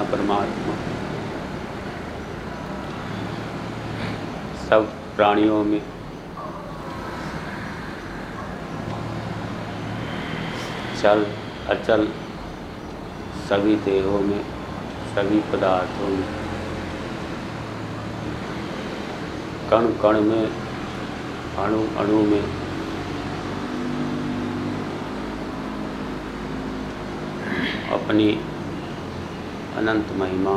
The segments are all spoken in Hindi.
परमात्मा। सब प्राणियों में चल अचल, सभी देहों में, सभी पदार्थों में, कण कण में, अणु अणु में, अपनी अनंत महिमा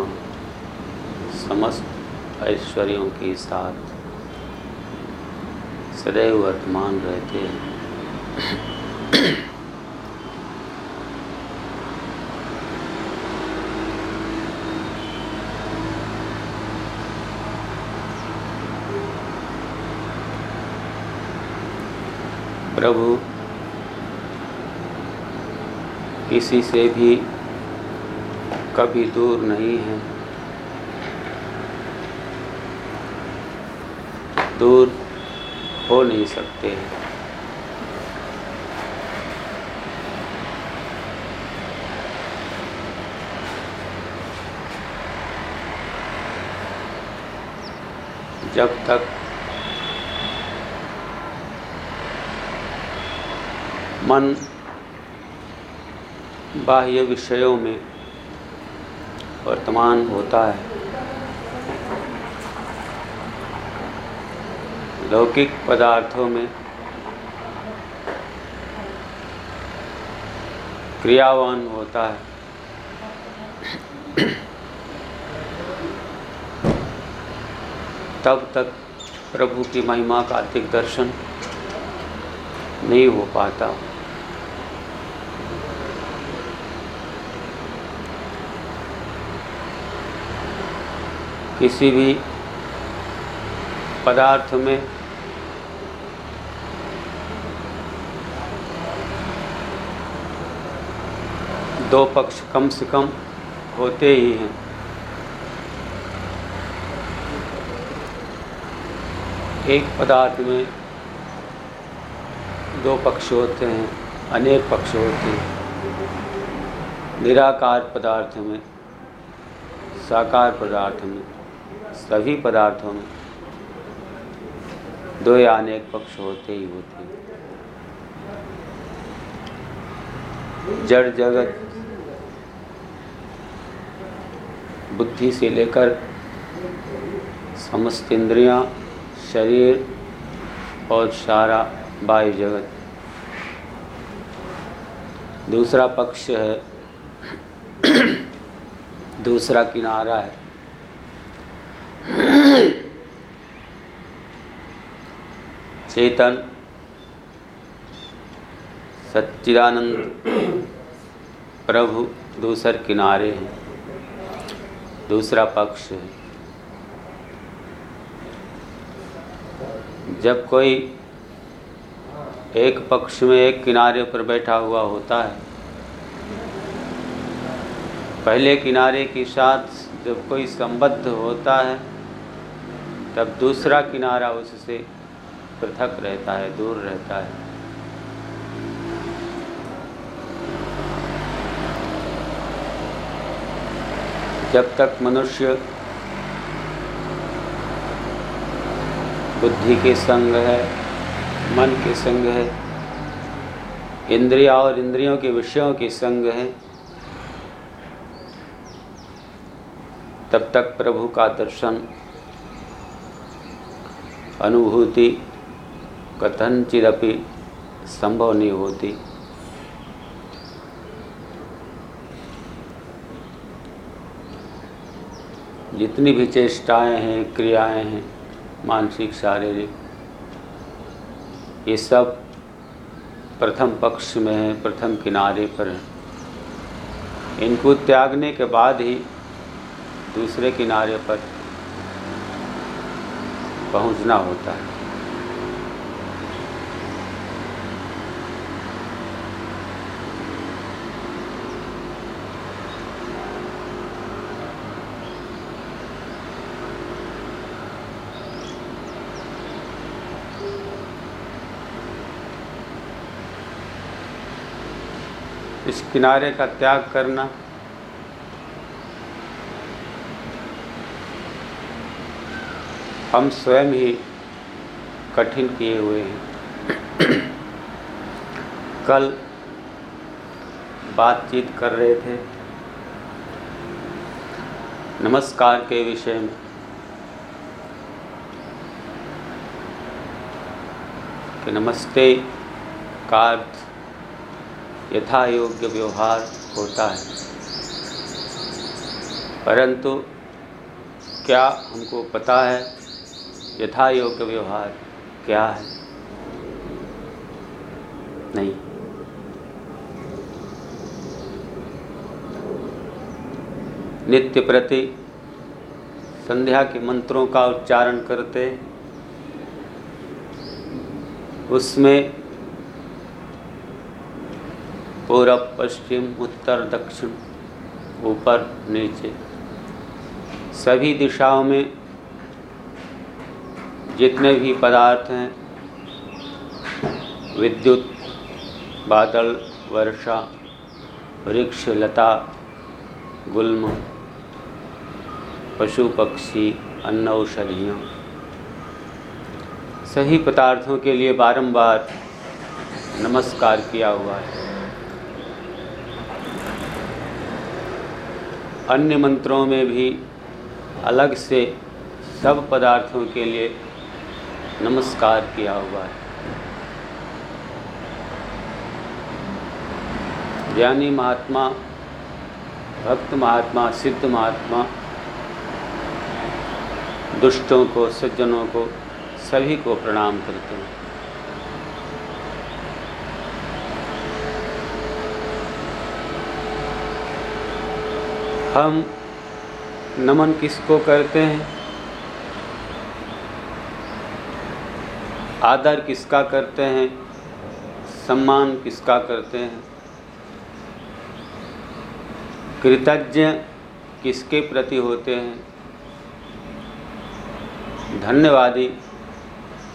समस्त ऐश्वर्यों के साथ। सदैव वर्तमान रहते हैं। प्रभु किसी से भी कभी दूर नहीं है। दूर हो नहीं सकते। हैं जब तक मन बाह्य विषयों में वर्तमान होता है। लौकिक पदार्थों में क्रियावान होता है। तब तक प्रभु की महिमा का अधिक दर्शन नहीं हो पाता। किसी भी पदार्थ में दो पक्ष कम से कम होते ही हैं। एक पदार्थ में दो पक्ष होते हैं, अनेक पक्ष होते हैं। निराकार पदार्थ में, साकार पदार्थ में। सभी पदार्थों में दो या अनेक पक्ष होते ही होते हैं। जड़ जगत बुद्धि से लेकर समस्त इंद्रियाँ, शरीर और सारा वायु जगत। दूसरा पक्ष है, दूसरा किनारा है। चेतन, सच्चिदानंद, प्रभु, दूसर किनारे हैं, दूसरा पक्ष है। जब कोई एक पक्ष में एक किनारे पर बैठा हुआ होता है, पहले किनारे के साथ जब कोई संबद्ध होता है तब दूसरा किनारा उससे पृथक रहता है, दूर रहता है। जब तक मनुष्य बुद्धि के संग है, मन के संग है, इंद्रिया और इंद्रियों के विषयों के संग है, तब तक प्रभु का दर्शन अनुभूति, कथनचिदपि संभव नहीं होती। जितनी भी चेष्टाएँ हैं, क्रियाएँ हैं, मानसिक, शारीरिक, ये सब प्रथम पक्ष में है, प्रथम किनारे पर है। इनको त्यागने के बाद ही दूसरे किनारे पर पहुँचना होता है। इस किनारे का त्याग करना हम स्वयं ही कठिन किए हुए हैं। कल बातचीत कर रहे थे। नमस्कार के विषय में। कि नमस्ते का यथा योग्य व्यवहार होता है। परंतु क्या हमको पता है यथा योग्य व्यवहार क्या है? नहीं। नित्य प्रति संध्या के मंत्रों का उच्चारण करते, उसमें पूर्व पश्चिम, उत्तर, दक्षिण, ऊपर, नीचे, सभी दिशाओं में जितने भी पदार्थ हैं, विद्युत, बादल, वर्षा, वृक्ष, लता, गुल्म, पशु, पक्षी, अन्न, औषधियों। सही पदार्थों के लिए बारंबार नमस्कार किया हुआ है। अन्य मंत्रों में भी अलग से सब पदार्थों के लिए नमस्कार किया हुआ है। ज्ञानी महात्मा, भक्त महात्मा, सिद्ध महात्मा, दुष्टों को, सज्जनों को, सभी को प्रणाम करते हैं। हम नमन किसको करते हैं? आदर किसका करते हैं? सम्मान किसका करते हैं? कृतज्ञ किसके प्रति होते हैं? धन्यवादी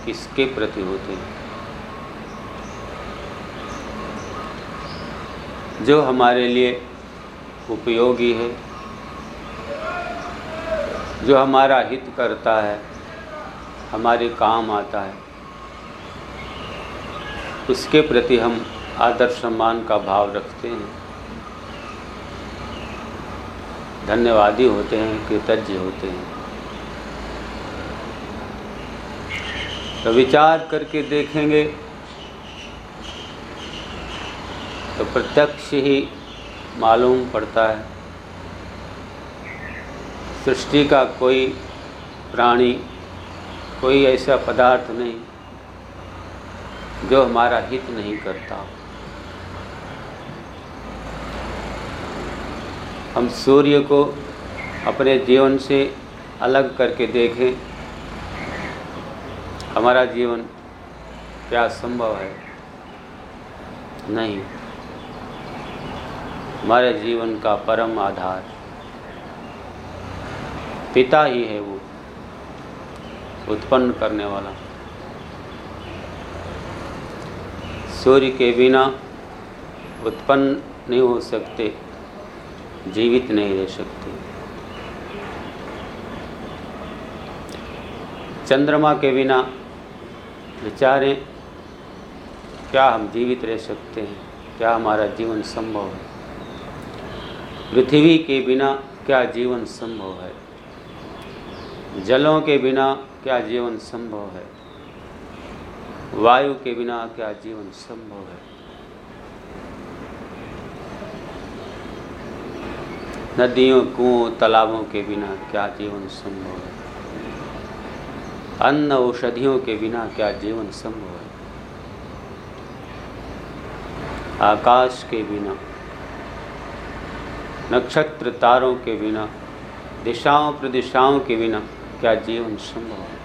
किसके प्रति होते हैं? जो हमारे लिए उपयोगी है, जो हमारा हित करता है, हमारे काम आता है उसके प्रति हम आदर सम्मान का भाव रखते हैं। धन्यवादी होते हैं, कृतज्ञ होते हैं। तो विचार करके देखेंगे तो प्रत्यक्ष ही मालूम पड़ता है। सृष्टि का कोई प्राणी, कोई ऐसा पदार्थ नहीं। जो हमारा हित नहीं करता। हम सूर्य को अपने जीवन से अलग करके देखें। हमारा जीवन क्या संभव है। नहीं। हमारे जीवन का परम आधार। पिता ही है वो, उत्पन्न करने वाला। सूर्य के बिना उत्पन्न नहीं हो सकते, जीवित नहीं रह सकते। चंद्रमा के बिना विचारें, क्या हम जीवित रह सकते हैं? क्या हमारा जीवन संभव है? पृथ्वी के बिना क्या जीवन संभव है? जलों के बिना क्या जीवन संभव है? वायु के बिना क्या जीवन संभव है? नदियों, कुओं, तालाबों के बिना क्या जीवन संभव है? अन्न औषधियों के बिना क्या जीवन संभव है? आकाश के बिना, नक्षत्र तारों के बिना दिशाओं प्रदिशाओं के बिना क्या जीवन संभव है?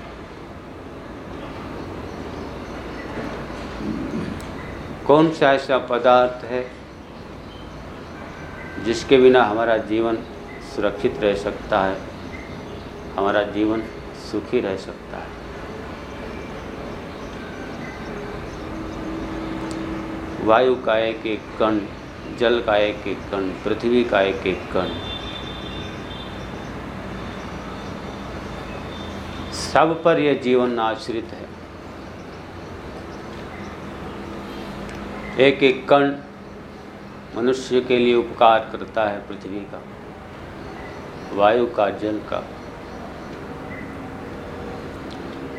कौन सा ऐसा पदार्थ है जिसके बिना हमारा जीवन सुरक्षित रह सकता है? हमारा जीवन सुखी रह सकता है। वायु का एक एक कण, जल का एक एक कण, पृथ्वी का एक एक कण, सब पर यह जीवन आश्रित है। एक एक कण मनुष्य के लिए उपकार करता है पृथ्वी का, वायु का, जल का।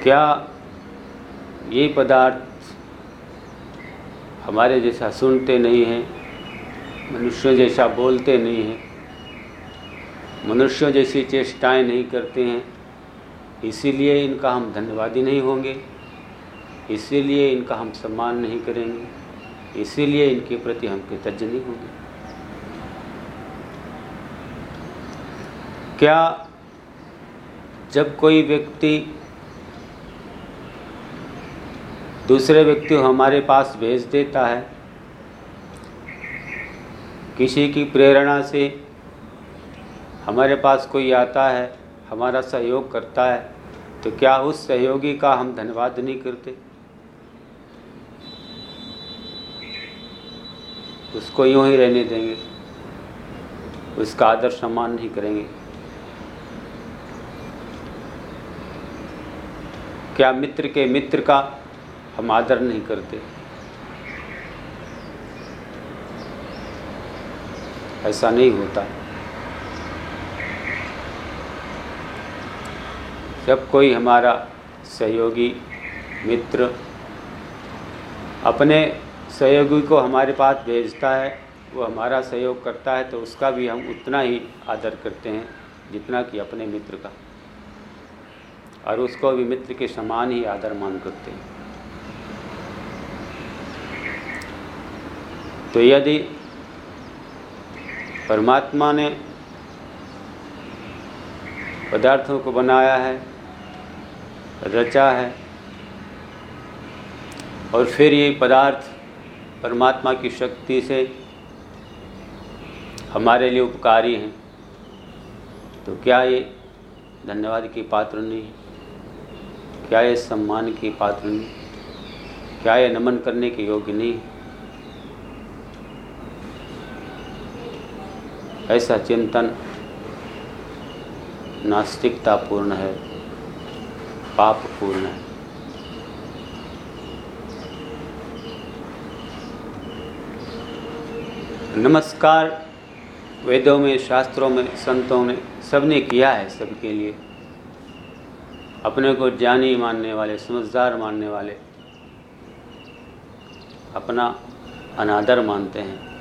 क्या ये पदार्थ हमारे जैसा सुनते नहीं हैं, मनुष्यों जैसा बोलते नहीं हैं, मनुष्यों जैसी चेष्टाएँ नहीं करते हैं, इसीलिए इनका हम धन्यवादी नहीं होंगे, इसीलिए इनका हम सम्मान नहीं करेंगे। इसीलिए इनके प्रति हम कृतज्ञ नहीं होंगे। क्या जब कोई व्यक्ति दूसरे व्यक्ति को हमारे पास भेज देता है, किसी की प्रेरणा से हमारे पास कोई आता है, हमारा सहयोग करता है तो क्या उस सहयोगी का हम धन्यवाद नहीं करते? उसको यूँ ही रहने देंगे। उसका आदर सम्मान नहीं करेंगे। क्या मित्र के मित्र का हम आदर नहीं करते? ऐसा नहीं होता। जब कोई हमारा सहयोगी, मित्र अपने सहयोगी को हमारे पास भेजता है, वो हमारा सहयोग करता है तो उसका भी हम उतना ही आदर करते हैं जितना कि अपने मित्र का। और उसको भी मित्र के समान ही आदर मान करते हैं। तो यदि परमात्मा ने पदार्थों को बनाया है, रचा है, और फिर ये पदार्थ परमात्मा की शक्ति से हमारे लिए उपकारी हैं। तो क्या ये धन्यवाद की पात्र नहीं क्या ये सम्मान की पात्र नहीं क्या ये नमन करने के योग्य नहीं ऐसा चिंतन नास्तिकतापूर्ण है, पापपूर्ण है। नमस्कार। वेदों में, शास्त्रों में, संतों में सबने किया है सबके लिए। अपने को ज्ञानी मानने वाले, समझदार मानने वाले अपना अनादर मानते हैं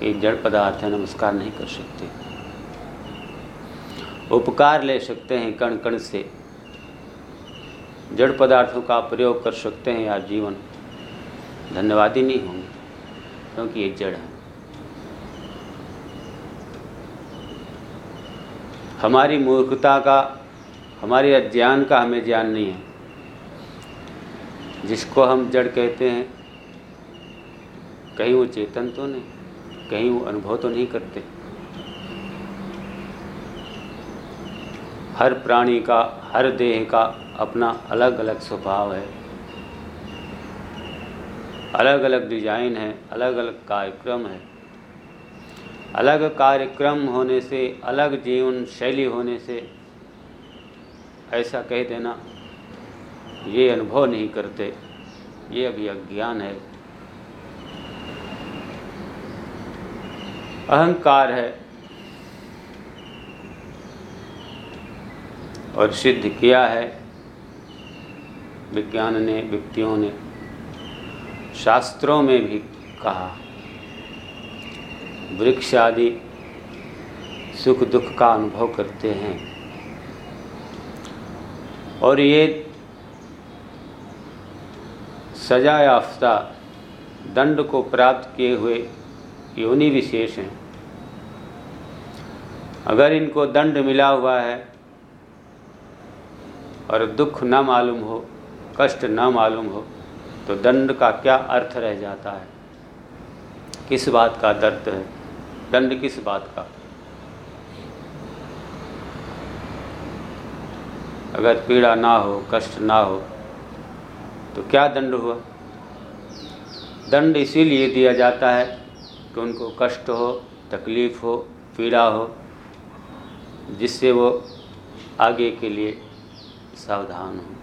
कि जड़ पदार्थ है, नमस्कार नहीं कर सकते। उपकार ले सकते हैं कण कण से। जड़ पदार्थों का प्रयोग कर सकते हैं या जीवन। धन्यवादी नहीं होंगे। क्योंकि ये जड़ है। हमारी मूर्खता का, हमारे अज्ञान का हमें ज्ञान नहीं है। जिसको हम जड़ कहते हैं, कहीं वो चेतन तो नहीं, कहीं वो अनुभव तो नहीं करते। हर प्राणी का, हर देह का अपना अलग अलग स्वभाव है। अलग अलग डिज़ाइन है अलग अलग कार्यक्रम है। अलग कार्यक्रम होने से, अलग जीवन शैली होने से, ऐसा कह देना, ये अनुभव नहीं करते, ये अभी अज्ञान है। अहंकार है और सिद्ध किया है, विज्ञान ने, व्यक्तियों ने। शास्त्रों में भी कहा, वृक्ष आदि सुख दुख का अनुभव करते हैं। और ये सजा याफ्ता दंड को प्राप्त किए हुए योनि विशेष हैं। अगर इनको दंड मिला हुआ है और दुख न मालूम हो, कष्ट न मालूम हो तो दंड का क्या अर्थ रह जाता है? किस बात का दर्द है? दंड किस बात का? अगर पीड़ा ना हो, कष्ट ना हो तो क्या दंड हुआ? दंड इसीलिए दिया जाता है कि उनको कष्ट हो, तकलीफ़ हो, पीड़ा हो, जिससे वो आगे के लिए सावधान हो।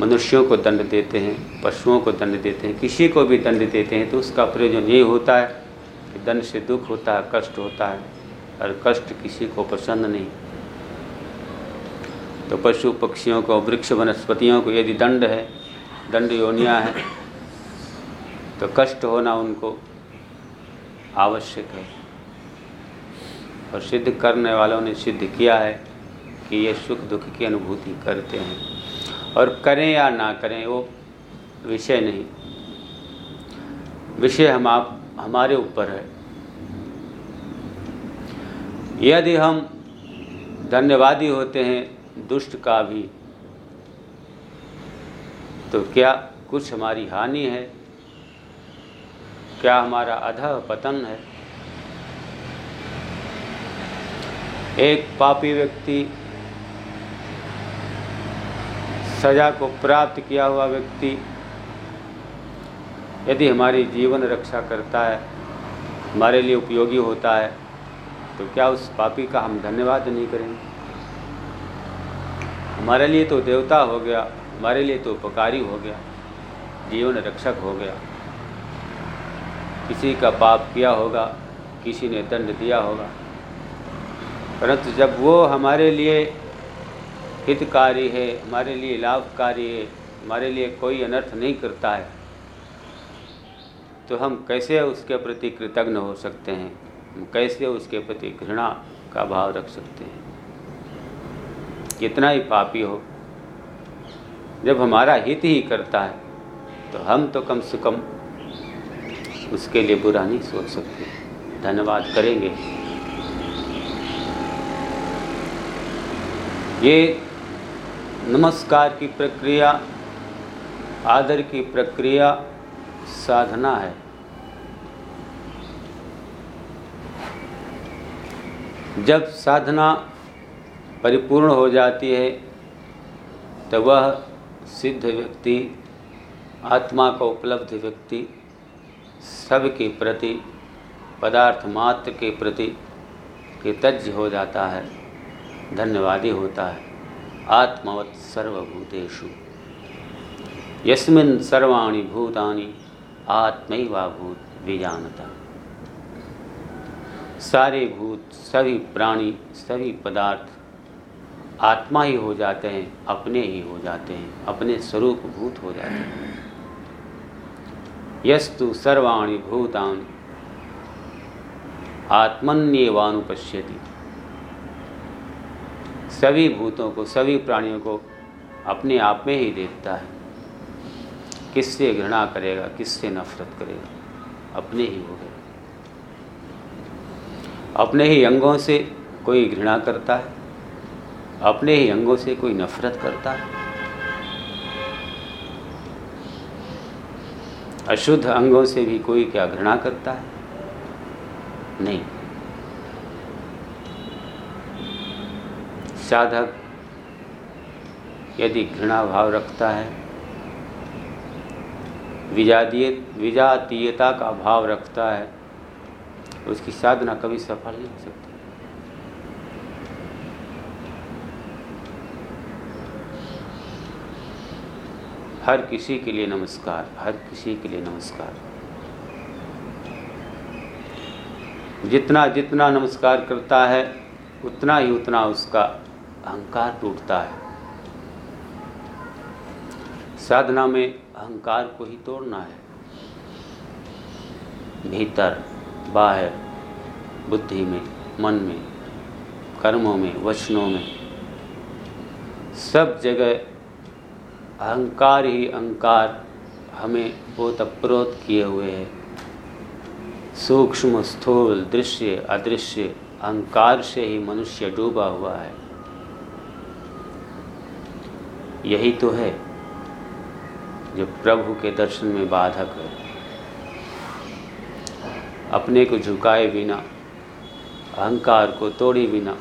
मनुष्यों को दंड देते हैं, पशुओं को दंड देते हैं, किसी को भी दंड देते हैं तो उसका प्रयोजन ये होता है कि दंड से दुख होता है, कष्ट होता है, और कष्ट किसी को पसंद नहीं। तो पशु पक्षियों को, वृक्ष वनस्पतियों को यदि दंड है, दंड योनिया है तो कष्ट होना उनको आवश्यक है। और सिद्ध करने वालों ने सिद्ध किया है कि ये सुख दुख की अनुभूति करते हैं। और करें या ना करें, वो विषय नहीं। विषय हम आप, हमारे ऊपर है। यदि हम धन्यवादी होते हैं दुष्ट का भी तो क्या कुछ हमारी हानि है? क्या हमारा अधः पतन है? एक पापी व्यक्ति सजा को प्राप्त किया हुआ व्यक्ति यदि हमारी जीवन रक्षा करता है, हमारे लिए उपयोगी होता है तो क्या उस पापी का हम धन्यवाद नहीं करेंगे? हमारे लिए तो देवता हो गया, हमारे लिए तो उपकारी हो गया, जीवन रक्षक हो गया। किसी का पाप किया होगा, किसी ने दंड दिया होगा। परंतु जब वो हमारे लिए हितकारी है, हमारे लिए लाभकारी है, हमारे लिए कोई अनर्थ नहीं करता है। तो हम कैसे उसके प्रति कृतज्ञ हो सकते हैं? हम कैसे उसके प्रति घृणा का भाव रख सकते हैं? कितना ही पापी हो, जब हमारा हित ही करता है तो हम तो कम से कम उसके लिए बुरा नहीं सोच सकते। धन्यवाद करेंगे। ये नमस्कार की प्रक्रिया, आदर की प्रक्रिया, साधना है। जब साधना परिपूर्ण हो जाती है तो वह सिद्ध व्यक्ति, आत्मा का उपलब्ध व्यक्ति, सबके प्रति, पदार्थ मात्र के प्रति कृतज्ञ हो जाता है, धन्यवादी होता है। आत्मवत् सर्वभूतेषु। यस्मिन् सर्वाणि भूतानि आत्मैवाभूत विजानता। सारे भूत, सभी प्राणी, सभी पदार्थ आत्मा ही हो जाते हैं, अपने ही हो जाते हैं, अपने स्वरूप भूत हो जाते हैं। यस्तु सर्वाणि भूतानि आत्मन्यवानुपश्यति। सभी भूतों को, सभी प्राणियों को अपने आप में ही देखता है। किससे घृणा करेगा, किससे नफरत करेगा? अपने ही हो गए। अपने ही अंगों से कोई घृणा करता है, अपने ही अंगों से कोई नफरत करता है। अशुद्ध अंगों से भी कोई क्या घृणा करता है? नहीं। साधक यदि घृणा भाव रखता है, विजातीय विजातीयता का भाव रखता है, उसकी साधना कभी सफल नहीं हो सकती। हर किसी के लिए नमस्कार, हर किसी के लिए नमस्कार। जितना जितना नमस्कार करता है, उतना ही उतना उसका अहंकार टूटता है। साधना में अहंकार को ही तोड़ना है। भीतर, बाहर, बुद्धि में, मन में, कर्मों में, वचनों में, सब जगह अहंकार ही अहंकार हमें बहुत अप्रोत किए हुए है। सूक्ष्म, स्थूल, दृश्य, अदृश्य अहंकार से ही मनुष्य डूबा हुआ है। यही तो है जो प्रभु के दर्शन में बाधक है। अपने को झुकाए बिना, अहंकार को तोड़े बिना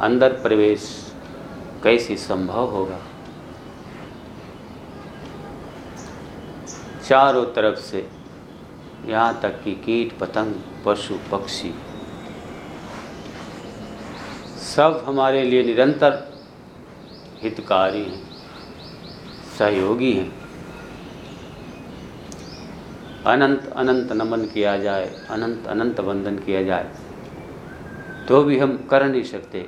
अंदर प्रवेश कैसे संभव होगा? चारों तरफ़ से यहाँ तक कि कीट, पतंग, पशु, पक्षी, सब हमारे लिए निरंतर हितकारी हैं सहयोगी हैं। अनंत अनंत नमन किया जाए, अनंत अनंत वंदन किया जाए तो भी हम कर नहीं सकते,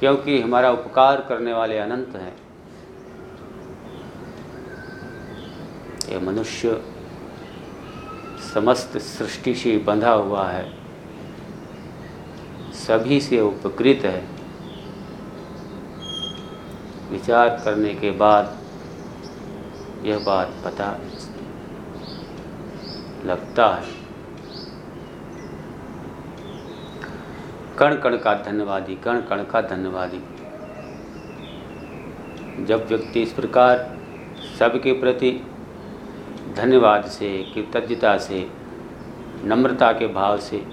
क्योंकि हमारा उपकार करने वाले अनंत हैं। ये मनुष्य समस्त सृष्टि से बंधा हुआ है, सभी से उपकृत है। विचार करने के बाद यह बात पता लगता है। कण कण का धन्यवादी, कण कण का धन्यवादी। जब व्यक्ति इस प्रकार सबके प्रति धन्यवाद से, कृतज्ञता से, नम्रता के भाव से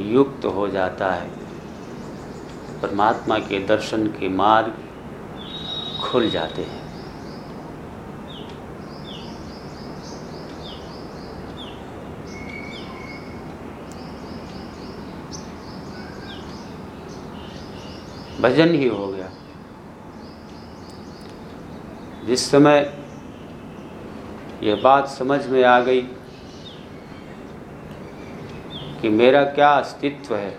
युक्त हो जाता है, परमात्मा के दर्शन के मार्ग खुल जाते हैं। भजन ही हो गया। जिस समय यह बात समझ में आ गई कि मेरा क्या अस्तित्व है,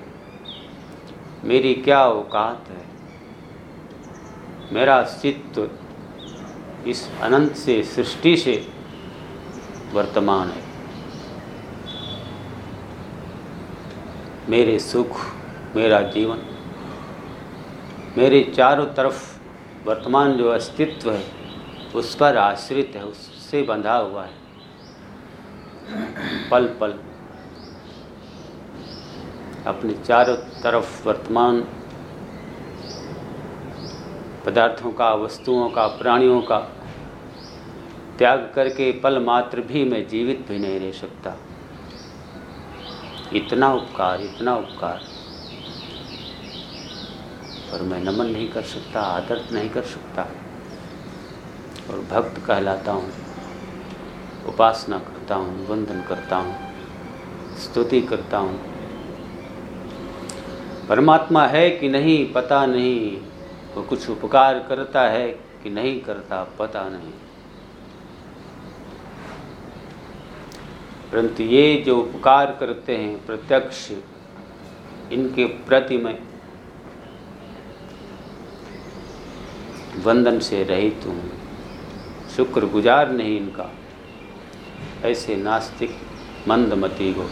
मेरी क्या औकात है मेरा अस्तित्व इस अनंत से, सृष्टि से वर्तमान है। मेरे सुख, मेरा जीवन, मेरे चारों तरफ़ वर्तमान जो अस्तित्व है, उस पर आश्रित है, उससे बंधा हुआ है। पल पल अपने चारों तरफ़ वर्तमान पदार्थों का, वस्तुओं का, प्राणियों का त्याग करके पल मात्र भी मैं जीवित भी नहीं रह सकता। इतना उपकार इतना उपकार। पर मैं नमन नहीं कर सकता, आदर नहीं कर सकता। और भक्त कहलाता हूँ, उपासना करता हूँ वंदन करता हूँ, स्तुति करता हूँ। परमात्मा है कि नहीं, पता नहीं। वो कुछ उपकार करता है कि नहीं करता पता नहीं। परंतु ये जो उपकार करते हैं प्रत्यक्ष, इनके प्रति मैं वंदन से रहित हूँ। शुक्र गुजार नहीं इनका। ऐसे नास्तिक मंदमती को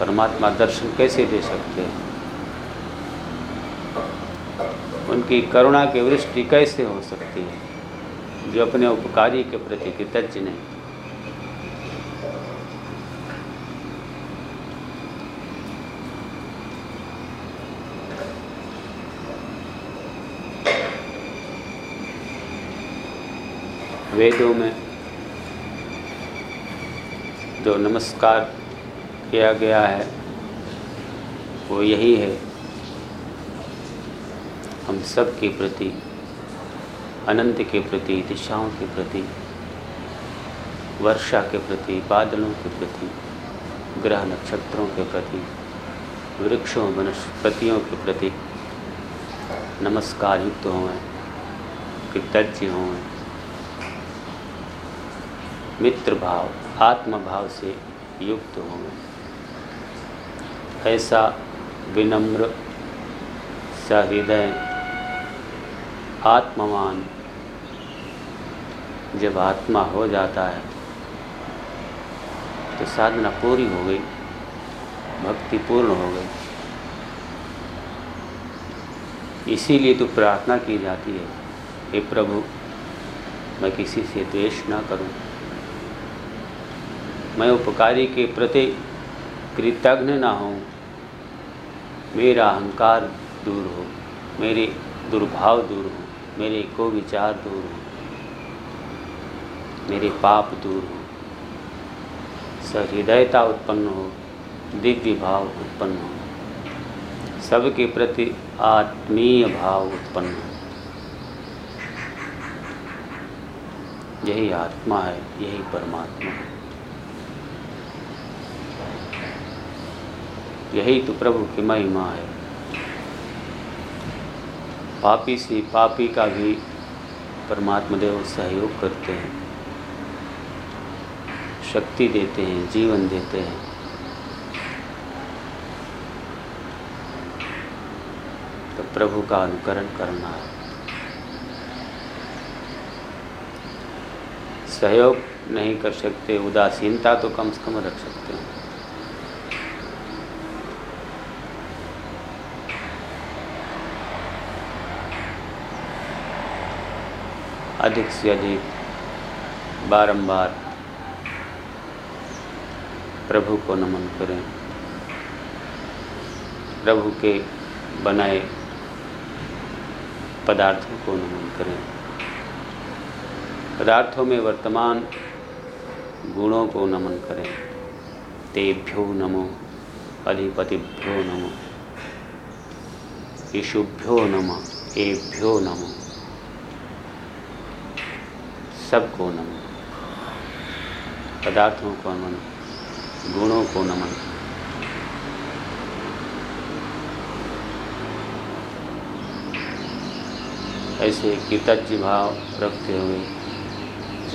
परमात्मा दर्शन कैसे दे सकते हैं? उनकी करुणा की वृष्टि कैसे हो सकती है? जो अपने उपकारी के प्रति कृतज्ञ नहीं। वेदों में जो नमस्कार किया गया है, वो यही है। सब के प्रति, अनंत के प्रति, दिशाओं के प्रति, वर्षा के प्रति, बादलों के प्रति, ग्रह नक्षत्रों के प्रति, वृक्षों, वनस्पतियों के प्रति नमस्कार युक्त हों, कृतज्ञ हों। मित्र भाव आत्म भाव से युक्त होंगे ऐसा विनम्र सहृदय आत्मवान। जब आत्मा हो जाता है तो साधना पूरी हो गई, भक्ति पूर्ण हो गई। इसीलिए तो प्रार्थना की जाती है, हे प्रभु, मैं किसी से द्वेष ना करूँ। मैं उपकारी के प्रति कृतज्ञ ना हूँ मेरा अहंकार दूर हो, मेरे दुर्भाव दूर हो। मेरे को विचार दूर हो। मेरे पाप दूर हो। सहृदयता उत्पन्न हो। दिव्य भाव उत्पन्न हो। सबके प्रति आत्मीय भाव उत्पन्न हो। यही आत्मा है, यही परमात्मा है। यही तो प्रभु की महिमा है। पापी से पापी का भी परमात्मा देव सहयोग करते हैं। शक्ति देते हैं, जीवन देते हैं। तो प्रभु का अनुकरण करना है। सहयोग नहीं कर सकते, उदासीनता तो कम से कम रख सकते हैं। अधिक से अधिक बारंबार प्रभु को नमन करें। प्रभु के बनाए पदार्थों को नमन करें। पदार्थों में वर्तमान गुणों को नमन करें। तेभ्यो नमो, अधिपतिभ्यो नमो ईशुभ्यो नमो, एभ्यो नमो। सबको नमन पदार्थों को नमन गुणों को नमन ऐसे कृतज्ञ भाव रखते हुए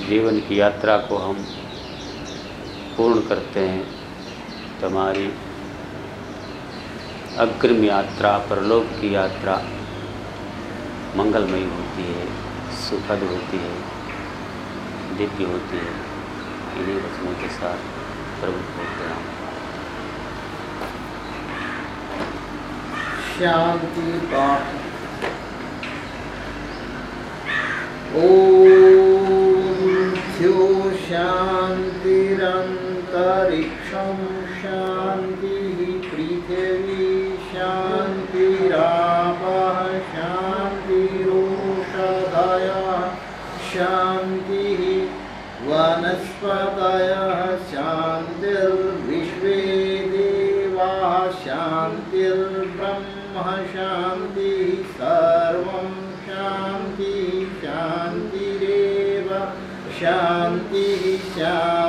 जीवन की यात्रा को हम पूर्ण करते हैं। तो हमारी अग्रिम यात्रा, परलोक की यात्रा मंगलमयी होती है, सुखद होती है। दिव्य होती है, इन्हीं वचनों के साथ प्रभु को प्रणाम। शांति पाठ। ओम शांतिरंतरिक्षम शांति Tchau.